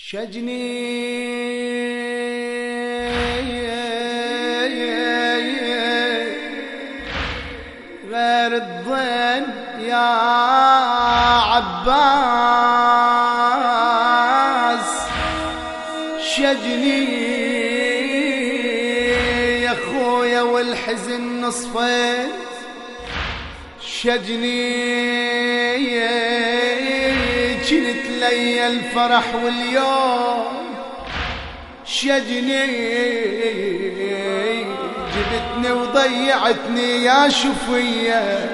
شجني. غير الظن يا عباس. شجني يا خويا والحزن نصفين. شجني كنت لي الفرح واليوم شجني جبتني وضيعتني يا شفية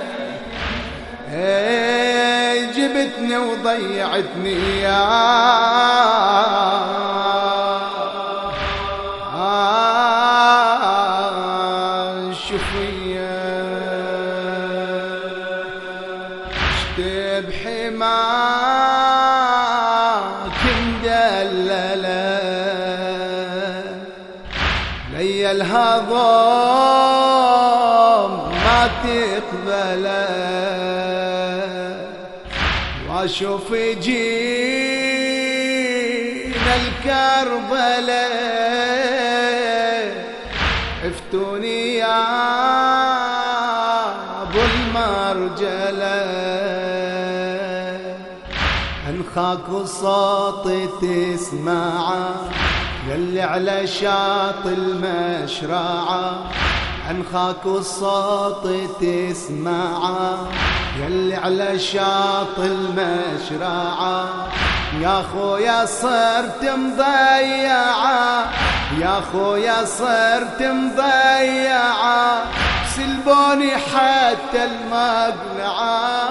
جبتني وضيعتني يا شفية الهضم ما تقبله. وأشوف جينا الكربلاء افتوني يا أبو المرجلة. أنخاك صوتي تسمعه يلي على شاط المشرعة أنخاك الصوت تسمعة. يلي على شاط المشرعة يا خويا صرت مضيعة. يا خويا صرت مضيعة سلبوني حتى المقنعة.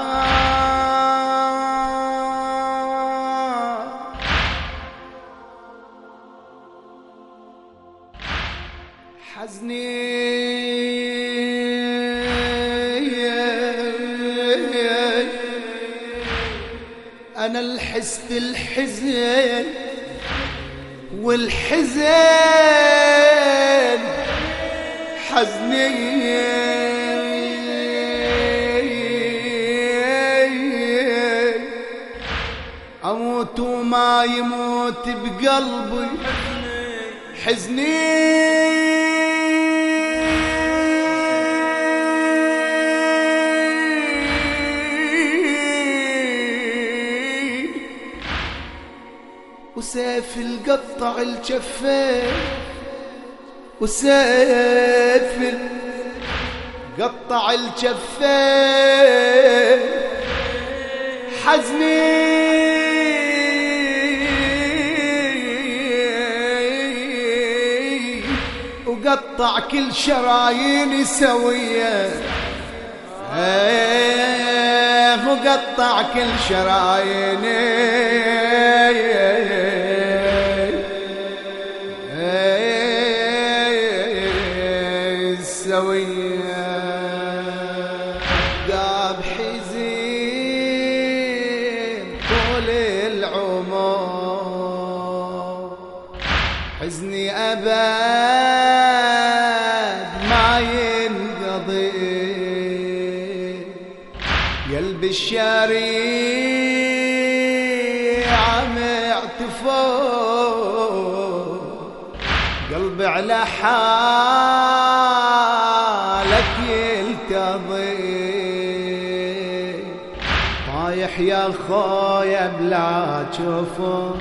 حزني. أنا الحست الحزن والحزن حزني. أموت وما يموت بقلبي حزني. وسيف القطع الجفين وسيف قطع الجفين حزني. وقطع كل شراييني إيه وقطع كل شراييني طول العمر. حزني أبد ما ينقضي. قلب الشريعة معتفور قلبي على حالك يا خويا بلا تشوفه.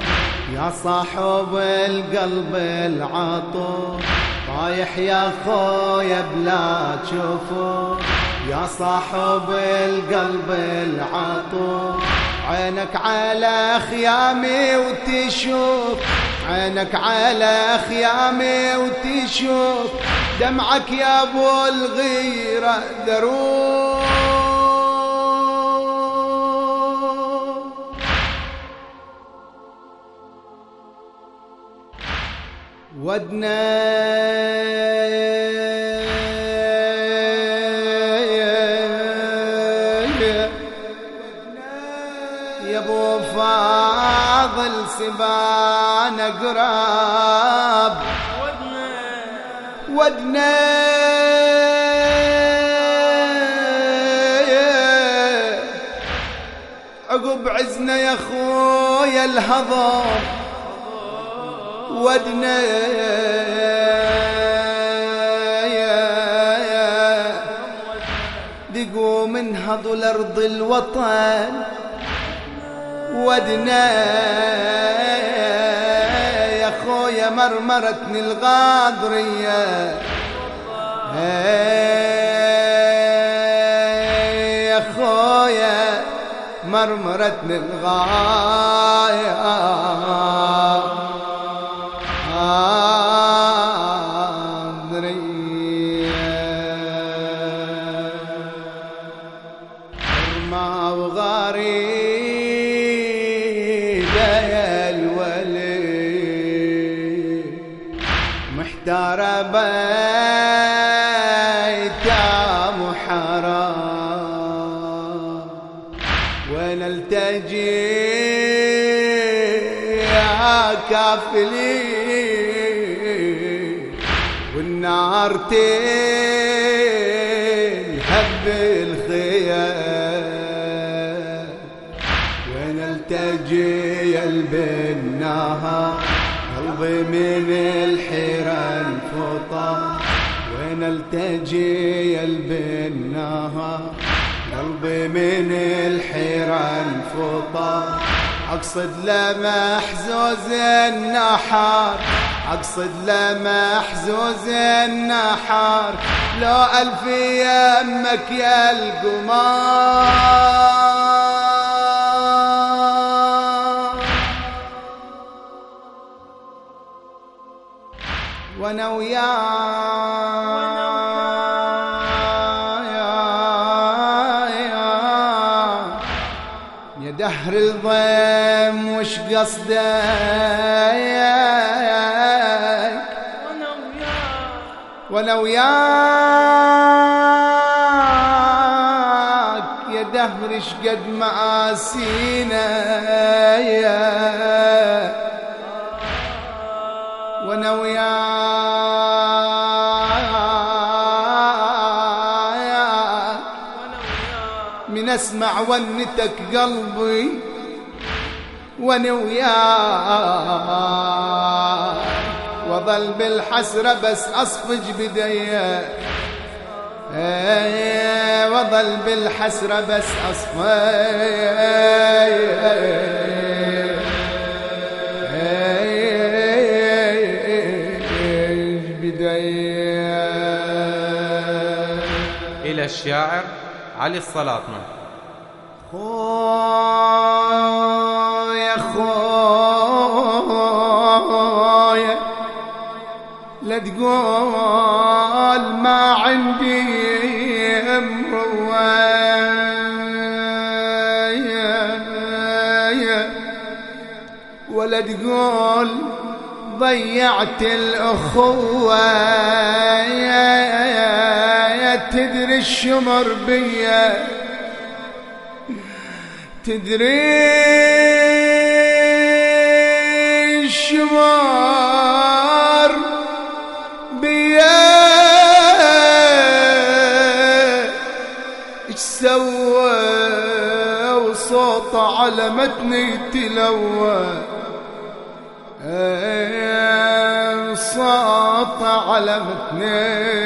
يا صاحب القلب العطوف طايح يا خويا بلا تشوفه. يا صاحب القلب العطوف عينك على خيامي وتشوف. عينك على خيامي وتشوف. دمعك يا ابو الغيرة ذروف ودنا يا أبو فاضل سبان قراب ودنا. عقب عزنا يا خويا الهضم ودنا دقوا من هضل ارض الوطن. ودنا يا خويا مرمرتني الغاضرية. يا خويا مرمرتني الغاية. كافلي والنار تلهب الخيال وين التجي البناها قلبي من الحيرة انفطر وين التجي البناها قلبي من الحيرة انفطر أقصد لا محزوز النحار. أقصد لا محزوز النحار. لو الف يمك يا القمار. وأنا وياك دهر الضيم وش قصدك؟ وأنا وياك يا دهر شقد مآسينا وأنا وياك من اسمع ونتك قلبي. وأنا وياك وظل بالحسرة بس أصفج بديا. وظل بالحسرة بس بديا الشاعر علي السلاطنة خويا خويا لا تقول ما عندي ولا تقول ضيعت الأخوة تدري الشمر بيا؟ تدري الشمار بيا؟ إيش سوى وصوت على متني تلوى؟ صوت على متني.